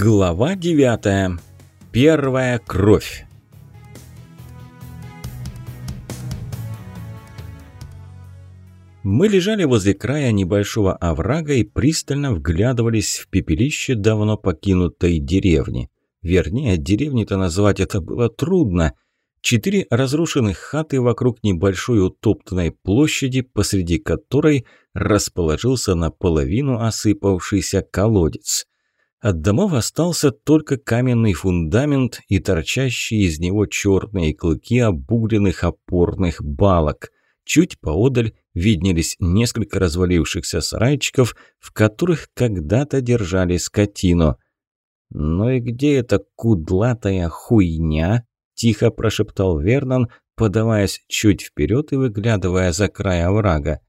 Глава 9. Первая кровь. Мы лежали возле края небольшого оврага и пристально вглядывались в пепелище давно покинутой деревни. Вернее, деревни-то назвать это было трудно. Четыре разрушенных хаты вокруг небольшой утоптанной площади, посреди которой расположился наполовину осыпавшийся колодец. От домов остался только каменный фундамент и торчащие из него черные клыки обугленных опорных балок. Чуть поодаль виднелись несколько развалившихся сарайчиков, в которых когда-то держали скотину. «Ну и где эта кудлатая хуйня?» – тихо прошептал Вернон, подаваясь чуть вперед и выглядывая за край оврага.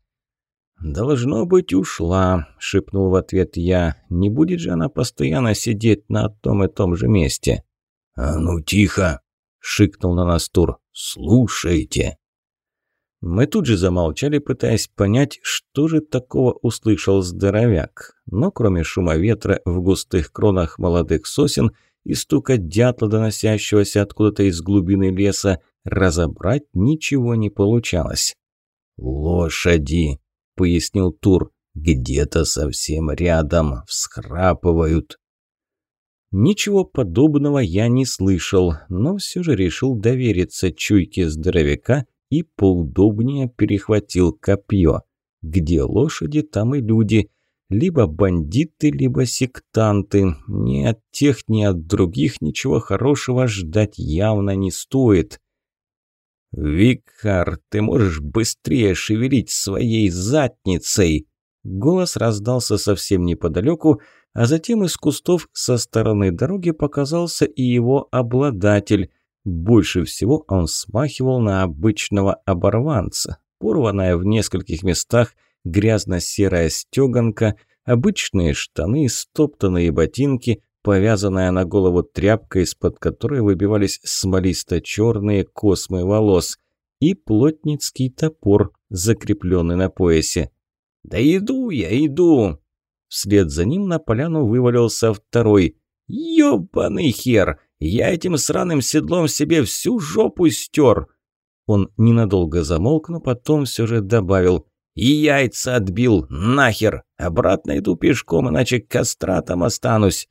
«Должно быть, ушла», – шепнул в ответ я. «Не будет же она постоянно сидеть на том и том же месте?» «А ну тихо!» – шикнул на нас Тур. «Слушайте!» Мы тут же замолчали, пытаясь понять, что же такого услышал здоровяк. Но кроме шума ветра в густых кронах молодых сосен и стука дятла, доносящегося откуда-то из глубины леса, разобрать ничего не получалось. «Лошади!» Пояснил Тур. «Где-то совсем рядом всхрапывают». Ничего подобного я не слышал, но все же решил довериться чуйке здоровяка и поудобнее перехватил копье. Где лошади, там и люди. Либо бандиты, либо сектанты. Ни от тех, ни от других ничего хорошего ждать явно не стоит. «Викар, ты можешь быстрее шевелить своей задницей!» Голос раздался совсем неподалеку, а затем из кустов со стороны дороги показался и его обладатель. Больше всего он смахивал на обычного оборванца. Порванная в нескольких местах грязно-серая стеганка, обычные штаны, стоптанные ботинки, повязанная на голову тряпка, из-под которой выбивались смолисто-черные космы волос, и плотницкий топор, закрепленный на поясе. «Да иду я, иду!» Вслед за ним на поляну вывалился второй. «Ёбаный хер! Я этим сраным седлом себе всю жопу стер!» Он ненадолго замолк, но потом все же добавил. «И яйца отбил! Нахер! Обратно иду пешком, иначе кастратом останусь!»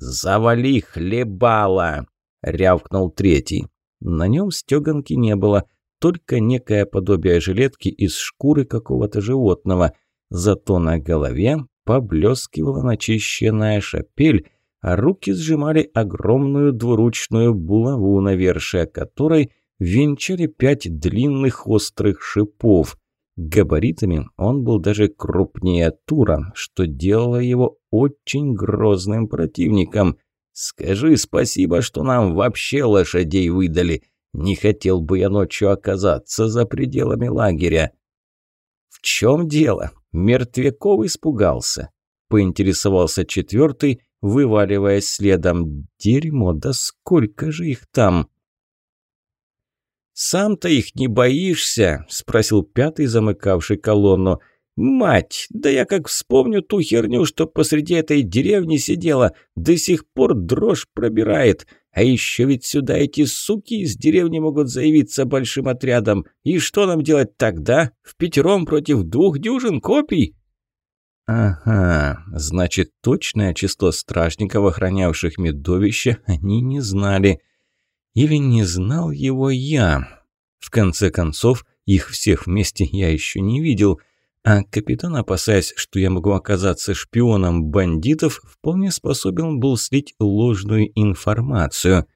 «Завали хлебала!» – рявкнул третий. На нем стеганки не было, только некое подобие жилетки из шкуры какого-то животного. Зато на голове поблескивала начищенная шапель, а руки сжимали огромную двуручную булаву, навершие которой венчали пять длинных острых шипов. Габаритами он был даже крупнее Тура, что делало его очень грозным противником. «Скажи спасибо, что нам вообще лошадей выдали. Не хотел бы я ночью оказаться за пределами лагеря». «В чем дело? Мертвяков испугался?» – поинтересовался четвертый, вываливаясь следом. «Дерьмо, да сколько же их там!» «Сам-то их не боишься?» – спросил пятый, замыкавший колонну. «Мать, да я как вспомню ту херню, что посреди этой деревни сидела, до сих пор дрожь пробирает. А еще ведь сюда эти суки из деревни могут заявиться большим отрядом. И что нам делать тогда? В пятером против двух дюжин копий?» «Ага, значит, точное число стражников, охранявших медовище, они не знали». Или не знал его я? В конце концов, их всех вместе я еще не видел, а капитан, опасаясь, что я могу оказаться шпионом бандитов, вполне способен был слить ложную информацию.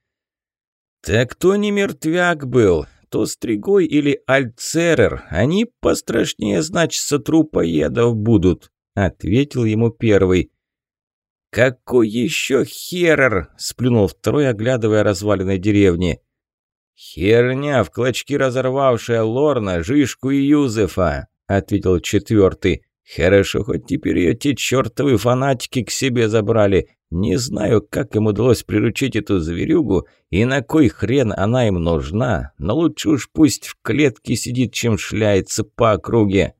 «Так кто не мертвяк был, то Стригой или Альцерер, они пострашнее, значится, трупоедов будут», — ответил ему первый. «Какой еще херер?» – сплюнул второй, оглядывая развалины деревни. «Херня, в клочки разорвавшая Лорна, Жишку и Юзефа», – ответил четвертый. «Хорошо, хоть теперь ее те чертовы фанатики к себе забрали. Не знаю, как им удалось приручить эту зверюгу и на кой хрен она им нужна, но лучше уж пусть в клетке сидит, чем шляется по округе».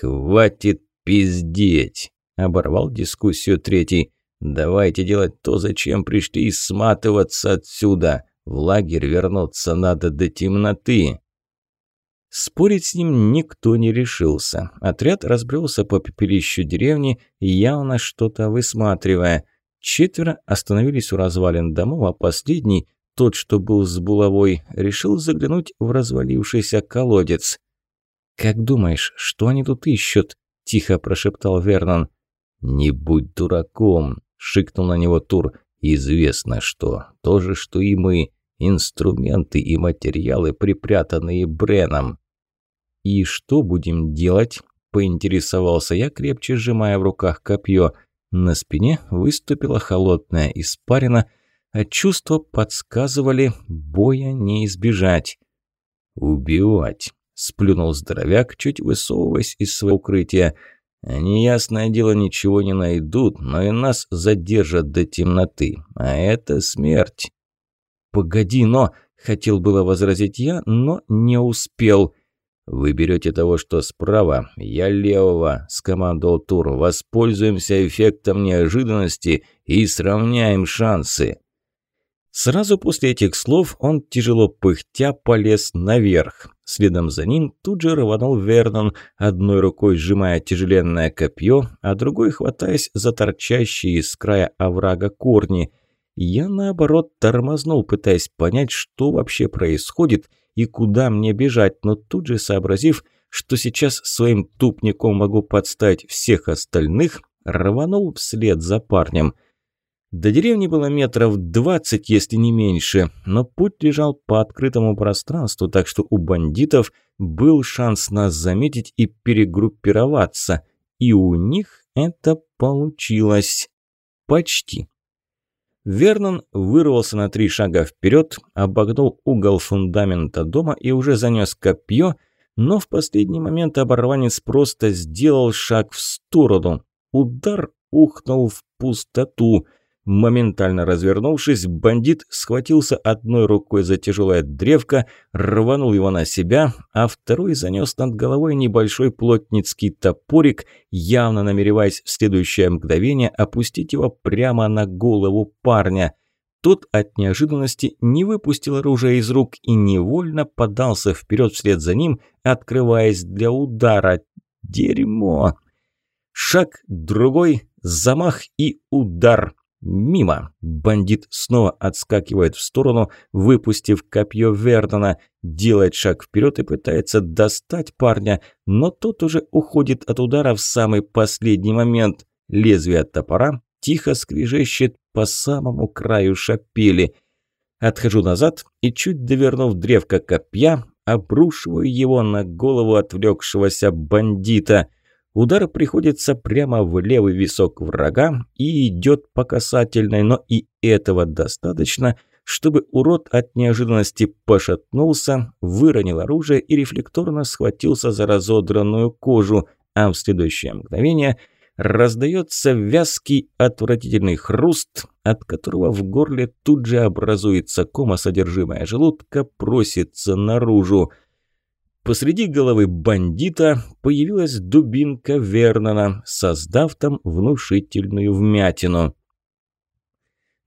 «Хватит пиздеть!» Оборвал дискуссию третий. Давайте делать то, зачем пришли, и сматываться отсюда. В лагерь вернуться надо до темноты». Спорить с ним никто не решился. Отряд разбрелся по пепелищу деревни, явно что-то высматривая. Четверо остановились у развалин домов, а последний, тот, что был с булавой, решил заглянуть в развалившийся колодец. «Как думаешь, что они тут ищут?» – тихо прошептал Вернон. «Не будь дураком», – шикнул на него Тур. «Известно что. То же, что и мы. Инструменты и материалы, припрятанные Бреном». «И что будем делать?» – поинтересовался я, крепче сжимая в руках копье. На спине выступила холодная испарина, а чувства подсказывали, боя не избежать. «Убивать!» – сплюнул здоровяк, чуть высовываясь из своего укрытия. «Они, ясное дело, ничего не найдут, но и нас задержат до темноты, а это смерть». «Погоди, но...» – хотел было возразить я, но не успел – «Вы берете того, что справа, я левого», – скомандовал Тур. «Воспользуемся эффектом неожиданности и сравняем шансы». Сразу после этих слов он, тяжело пыхтя, полез наверх. Следом за ним тут же рванул Вернон, одной рукой сжимая тяжеленное копье, а другой хватаясь за торчащие из края оврага корни. Я, наоборот, тормознул, пытаясь понять, что вообще происходит – и куда мне бежать, но тут же сообразив, что сейчас своим тупником могу подставить всех остальных, рванул вслед за парнем. До деревни было метров двадцать, если не меньше, но путь лежал по открытому пространству, так что у бандитов был шанс нас заметить и перегруппироваться. И у них это получилось. Почти. Вернон вырвался на три шага вперед, обогнул угол фундамента дома и уже занес копье, но в последний момент оборванец просто сделал шаг в сторону. Удар ухнул в пустоту – Моментально развернувшись, бандит схватился одной рукой за тяжелое древко, рванул его на себя, а второй занес над головой небольшой плотницкий топорик, явно намереваясь в следующее мгновение опустить его прямо на голову парня. Тот от неожиданности не выпустил оружие из рук и невольно подался вперед вслед за ним, открываясь для удара. Дерьмо! Шаг, другой, замах и удар. Мимо. Бандит снова отскакивает в сторону, выпустив копье Вердона, делает шаг вперед и пытается достать парня, но тот уже уходит от удара в самый последний момент. Лезвие топора тихо скрежещет по самому краю шапели. Отхожу назад и, чуть довернув древко копья, обрушиваю его на голову отвлекшегося бандита – Удар приходится прямо в левый висок врага и идет по касательной, но и этого достаточно, чтобы урод от неожиданности пошатнулся, выронил оружие и рефлекторно схватился за разодранную кожу, а в следующее мгновение раздается вязкий отвратительный хруст, от которого в горле тут же образуется кома, содержимое желудка просится наружу. Посреди головы бандита появилась дубинка Вернона, создав там внушительную вмятину.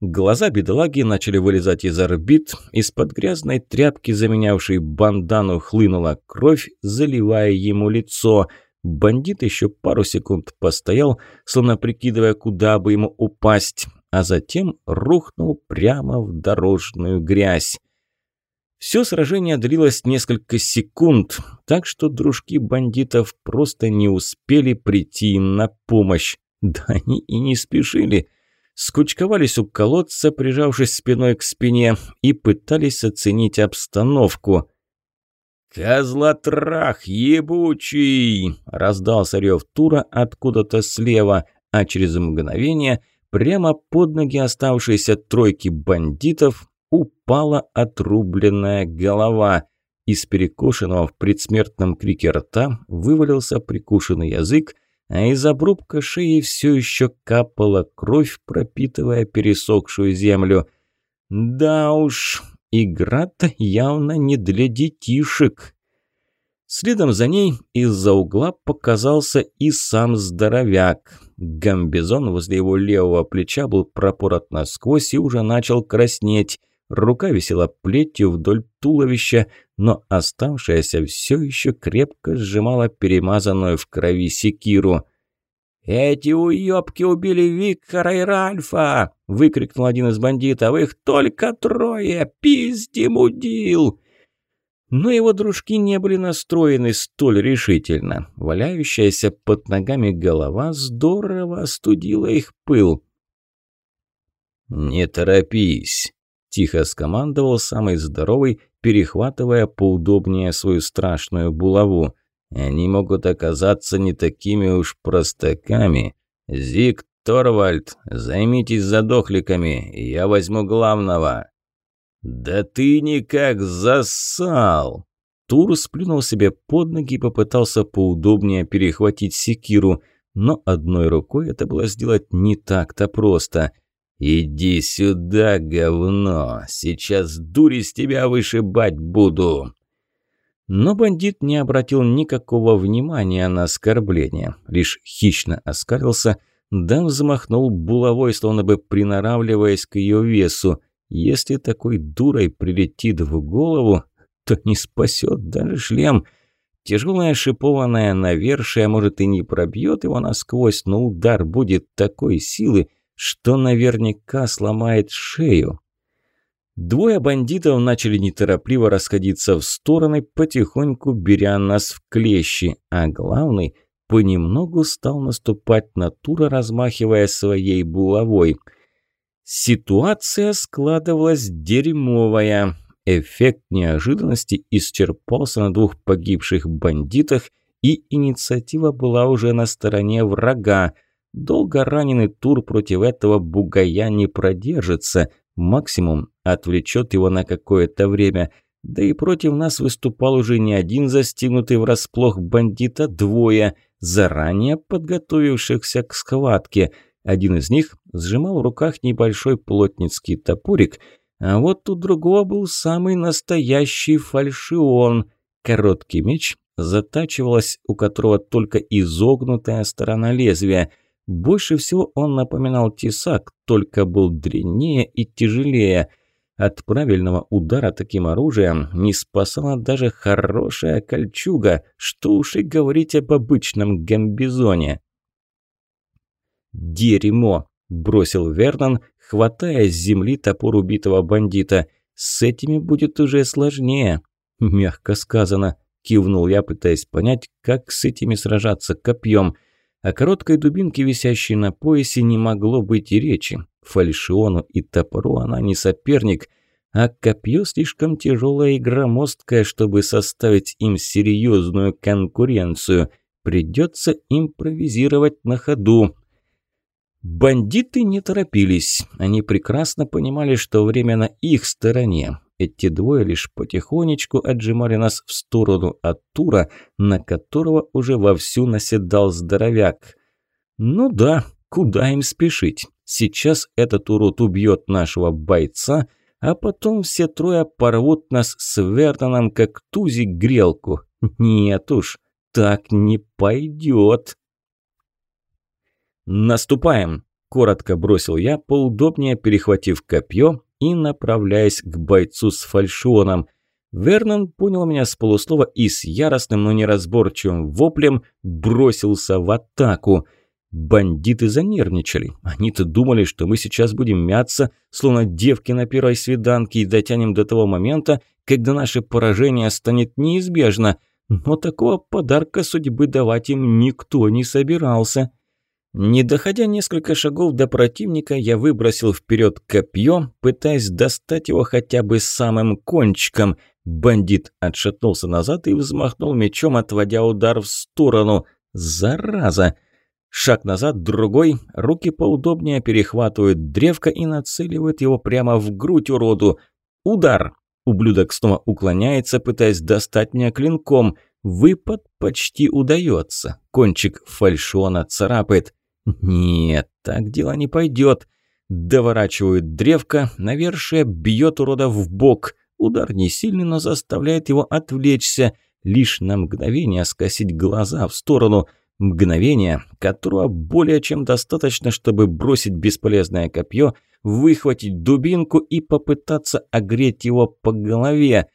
Глаза бедолаги начали вылезать из орбит, из-под грязной тряпки, заменявшей бандану, хлынула кровь, заливая ему лицо. Бандит еще пару секунд постоял, словно прикидывая, куда бы ему упасть, а затем рухнул прямо в дорожную грязь. Все сражение длилось несколько секунд, так что дружки бандитов просто не успели прийти им на помощь. Да они и не спешили. Скучковались у колодца, прижавшись спиной к спине, и пытались оценить обстановку. «Козлотрах ебучий!» – раздался рев Тура откуда-то слева, а через мгновение прямо под ноги оставшейся тройки бандитов упала отрубленная голова. Из перекошенного в предсмертном крике рта вывалился прикушенный язык, а из обрубка шеи все еще капала кровь, пропитывая пересохшую землю. Да уж, игра-то явно не для детишек. Следом за ней из-за угла показался и сам здоровяк. Гамбизон возле его левого плеча был пропорот насквозь и уже начал краснеть. Рука висела плетью вдоль туловища, но оставшаяся все еще крепко сжимала перемазанную в крови секиру. «Эти уёбки убили Виктора и Ральфа!» – выкрикнул один из бандитов. «Их только трое! Пизди мудил!» Но его дружки не были настроены столь решительно. Валяющаяся под ногами голова здорово остудила их пыл. «Не торопись!» – тихо скомандовал самый здоровый, перехватывая поудобнее свою страшную булаву. «Они могут оказаться не такими уж простаками. Зиг Торвальд, займитесь задохликами, я возьму главного!» «Да ты никак засал!» Тур сплюнул себе под ноги и попытался поудобнее перехватить секиру, но одной рукой это было сделать не так-то просто. «Иди сюда, говно! Сейчас дури с тебя вышибать буду!» Но бандит не обратил никакого внимания на оскорбление, лишь хищно оскалился, да взмахнул булавой, словно бы приноравливаясь к ее весу – если такой дурой прилетит в голову, то не спасет даже шлем. Тяжелая шипованная навершие, может, и не пробьет его насквозь, но удар будет такой силы, что наверняка сломает шею. Двое бандитов начали неторопливо расходиться в стороны, потихоньку беря нас в клещи, а главный понемногу стал наступать на Тура, размахивая своей булавой – Ситуация складывалась дерьмовая. Эффект неожиданности исчерпался на двух погибших бандитах, и инициатива была уже на стороне врага. Долго раненый тур против этого бугая не продержится, максимум отвлечет его на какое-то время. Да и против нас выступал уже не один застигнутый врасплох бандита, двое, заранее подготовившихся к схватке – один из них сжимал в руках небольшой плотницкий топорик, а вот у другого был самый настоящий фальшион. Короткий меч затачивалась, у которого только изогнутая сторона лезвия. Больше всего он напоминал тесак, только был длиннее и тяжелее. От правильного удара таким оружием не спасала даже хорошая кольчуга, что уж и говорить об обычном гамбизоне. «Дерьмо!» – бросил Вернон, хватая с земли топор убитого бандита. «С этими будет уже сложнее». «Мягко сказано», – кивнул я, пытаясь понять, как с этими сражаться копьем. О короткой дубинке, висящей на поясе, не могло быть и речи. Фальшиону и топору она не соперник, а копье слишком тяжелое и громоздкое, чтобы составить им серьезную конкуренцию. Придется импровизировать на ходу. Бандиты не торопились. Они прекрасно понимали, что время на их стороне. Эти двое лишь потихонечку отжимали нас в сторону от Тура, на которого уже вовсю наседал здоровяк. Ну да, куда им спешить? Сейчас этот урод убьет нашего бойца, а потом все трое порвут нас с Вертоном, как тузик грелку. Нет уж, так не пойдет. «Наступаем!» – коротко бросил я, поудобнее перехватив копье и направляясь к бойцу с фальшионом. Вернон понял меня с полуслова и с яростным, но неразборчивым воплем бросился в атаку. Бандиты занервничали. Они-то думали, что мы сейчас будем мяться, словно девки на первой свиданке, и дотянем до того момента, когда наше поражение станет неизбежно. Но такого подарка судьбы давать им никто не собирался. Не доходя несколько шагов до противника, я выбросил вперед копье, пытаясь достать его хотя бы самым кончиком. Бандит отшатнулся назад и взмахнул мечом, отводя удар в сторону. Зараза! Шаг назад, другой, руки поудобнее перехватывают древко и нацеливают его прямо в грудь уроду. Удар! Ублюдок снова уклоняется, пытаясь достать меня клинком. Выпад почти удается. Кончик фальшона царапает. Нет, так дело не пойдет. Доворачивают древко, навершие бьет урода в бок. Удар не сильный, но заставляет его отвлечься, лишь на мгновение скосить глаза в сторону. Мгновение, которого более чем достаточно, чтобы бросить бесполезное копье, выхватить дубинку и попытаться огреть его по голове.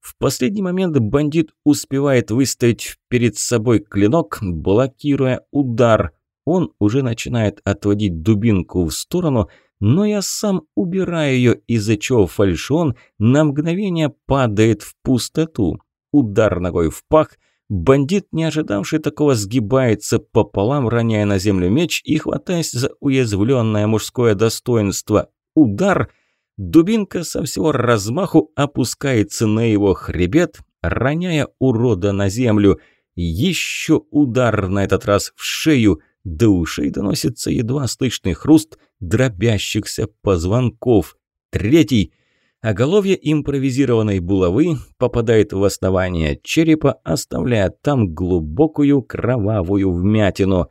В последний момент бандит успевает выставить перед собой клинок, блокируя удар. Он уже начинает отводить дубинку в сторону, но я сам убираю ее, из-за чего фальшон на мгновение падает в пустоту. Удар ногой в пах, бандит, не ожидавший такого, сгибается пополам, роняя на землю меч и хватаясь за уязвленное мужское достоинство. Удар, дубинка со всего размаху опускается на его хребет, роняя урода на землю. Еще удар, на этот раз в шею – до ушей доносится едва слышный хруст дробящихся позвонков. Третий. Оголовье импровизированной булавы попадает в основание черепа, оставляя там глубокую кровавую вмятину.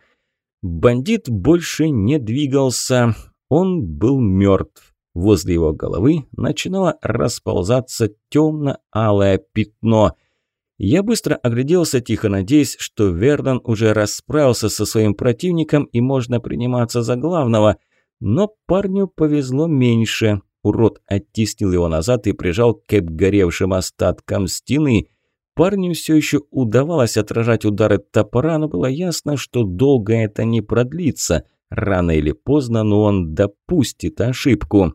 Бандит больше не двигался. Он был мертв. Возле его головы начинало расползаться темно-алое пятно – я быстро огляделся, тихо надеясь, что Вердон уже расправился со своим противником и можно приниматься за главного. Но парню повезло меньше. Урод оттеснил его назад и прижал к обгоревшим остаткам стены. Парню все еще удавалось отражать удары топора, но было ясно, что долго это не продлится. Рано или поздно, но он допустит ошибку.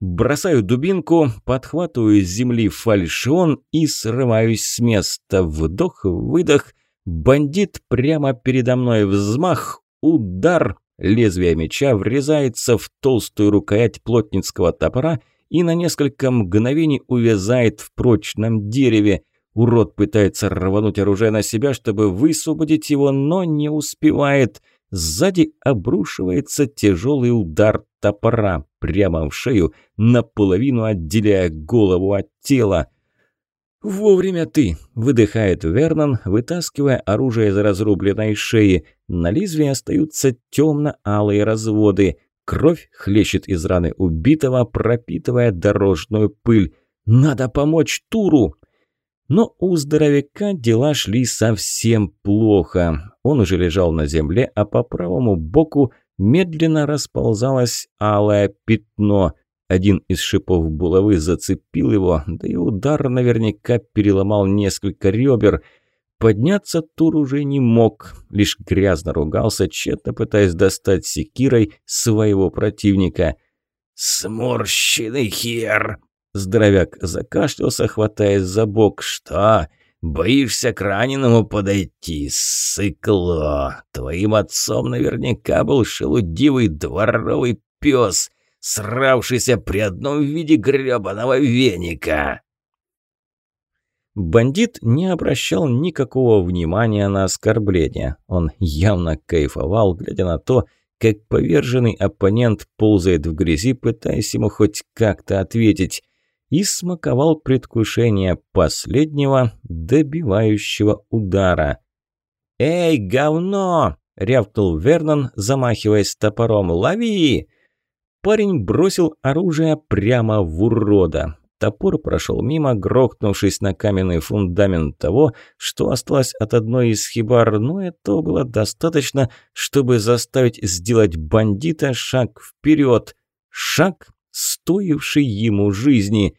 Бросаю дубинку, подхватываю с земли фальшион и срываюсь с места. Вдох, выдох. Бандит прямо передо мной взмах. Удар. Лезвие меча врезается в толстую рукоять плотницкого топора и на несколько мгновений увязает в прочном дереве. Урод пытается рвануть оружие на себя, чтобы высвободить его, но не успевает. Сзади обрушивается тяжелый удар топора прямо в шею, наполовину отделяя голову от тела. «Вовремя ты!» – выдыхает Вернон, вытаскивая оружие из разрубленной шеи. На лезвии остаются темно-алые разводы. Кровь хлещет из раны убитого, пропитывая дорожную пыль. «Надо помочь Туру!» Но у здоровяка дела шли совсем плохо. Он уже лежал на земле, а по правому боку медленно расползалось алое пятно. Один из шипов булавы зацепил его, да и удар наверняка переломал несколько ребер. Подняться Тур уже не мог, лишь грязно ругался, тщетно пытаясь достать секирой своего противника. «Сморщенный хер!» Здоровяк закашлялся, хватаясь за бок. «Что? Боишься к раненому подойти? Сыкло! Твоим отцом наверняка был шелудивый дворовый пес, сравшийся при одном виде гребаного веника!» Бандит не обращал никакого внимания на оскорбление. Он явно кайфовал, глядя на то, как поверженный оппонент ползает в грязи, пытаясь ему хоть как-то ответить и смаковал предвкушение последнего добивающего удара. «Эй, говно!» – рявкнул Вернон, замахиваясь топором. «Лови!» Парень бросил оружие прямо в урода. Топор прошел мимо, грохнувшись на каменный фундамент того, что осталось от одной из хибар, но этого было достаточно, чтобы заставить сделать бандита шаг вперед. Шаг, стоивший ему жизни.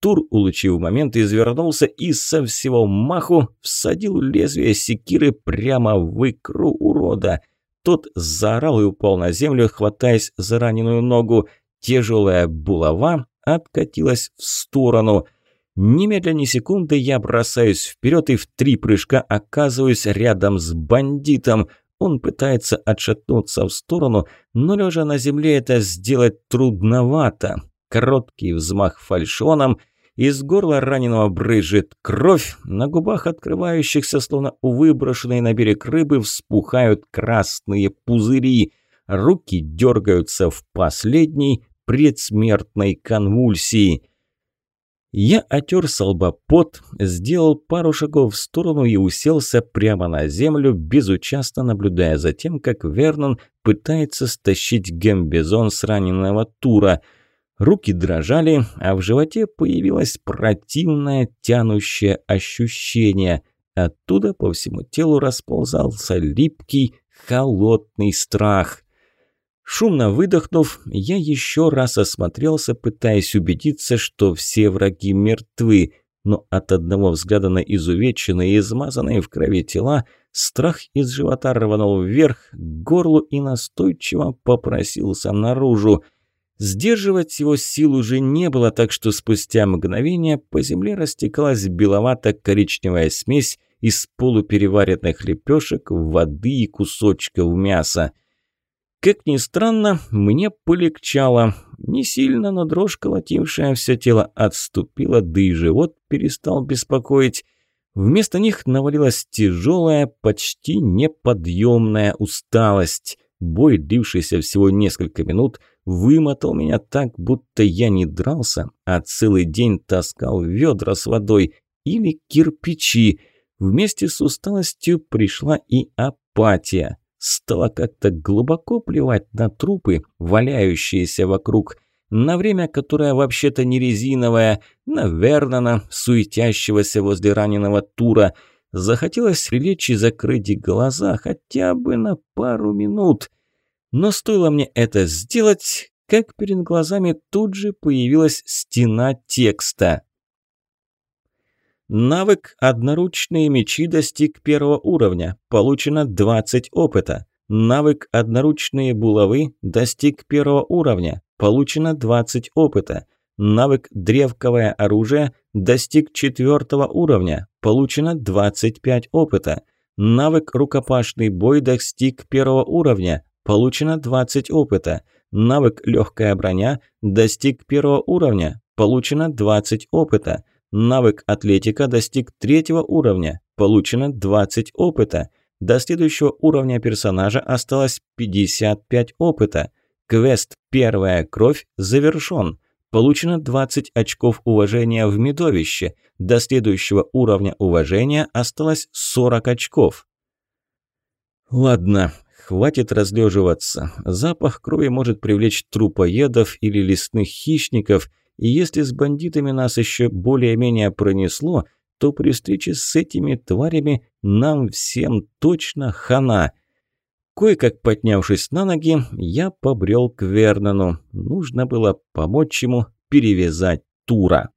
Тур, улучив момент, извернулся и со всего маху всадил лезвие секиры прямо в икру урода. Тот заорал и упал на землю, хватаясь за раненую ногу. Тяжелая булава откатилась в сторону. Немедля ни секунды я бросаюсь вперед и в три прыжка оказываюсь рядом с бандитом. Он пытается отшатнуться в сторону, но лежа на земле это сделать трудновато. Короткий взмах фальшоном – из горла раненого брызжет кровь, на губах открывающихся, словно у выброшенной на берег рыбы, вспухают красные пузыри. Руки дергаются в последней предсмертной конвульсии. Я отер с сделал пару шагов в сторону и уселся прямо на землю, безучастно наблюдая за тем, как Вернон пытается стащить гамбизон с раненого тура – Руки дрожали, а в животе появилось противное тянущее ощущение. Оттуда по всему телу расползался липкий, холодный страх. Шумно выдохнув, я еще раз осмотрелся, пытаясь убедиться, что все враги мертвы, но от одного взгляда на изувеченные и измазанные в крови тела страх из живота рванул вверх к горлу и настойчиво попросился наружу. Сдерживать его сил уже не было, так что спустя мгновение по земле растекалась беловато-коричневая смесь из полупереваренных лепешек, воды и кусочков мяса. Как ни странно, мне полегчало. Не сильно, но дрожь, колотившая все тело, отступила, да и живот перестал беспокоить. Вместо них навалилась тяжелая, почти неподъемная усталость. Бой, длившийся всего несколько минут, вымотал меня так, будто я не дрался, а целый день таскал ведра с водой или кирпичи. Вместе с усталостью пришла и апатия. Стало как-то глубоко плевать на трупы, валяющиеся вокруг, на время, которое вообще-то не резиновое, на Вернона, суетящегося возле раненого Тура. Захотелось прилечь и закрыть глаза хотя бы на пару минут. Но стоило мне это сделать, как перед глазами тут же появилась стена текста. Навык «Одноручные мечи» достиг первого уровня. Получено 20 опыта. Навык «Одноручные булавы» достиг первого уровня. Получено 20 опыта. Навык «Древковое оружие» достиг четвертого уровня. Получено 25 опыта. Навык «Рукопашный бой» достиг первого уровня. Получено 20 опыта. Навык «Легкая броня» достиг первого уровня. Получено 20 опыта. Навык атлетика достиг третьего уровня. Получено 20 опыта. До следующего уровня персонажа осталось 55 опыта. Квест «Первая кровь» завершен. Получено 20 очков уважения в медовище. До следующего уровня уважения осталось 40 очков. Ладно, хватит разлеживаться. Запах крови может привлечь трупоедов или лесных хищников – и если с бандитами нас еще более-менее пронесло, то при встрече с этими тварями нам всем точно хана. Кое-как поднявшись на ноги, я побрел к Вернону. Нужно было помочь ему перевязать Тура.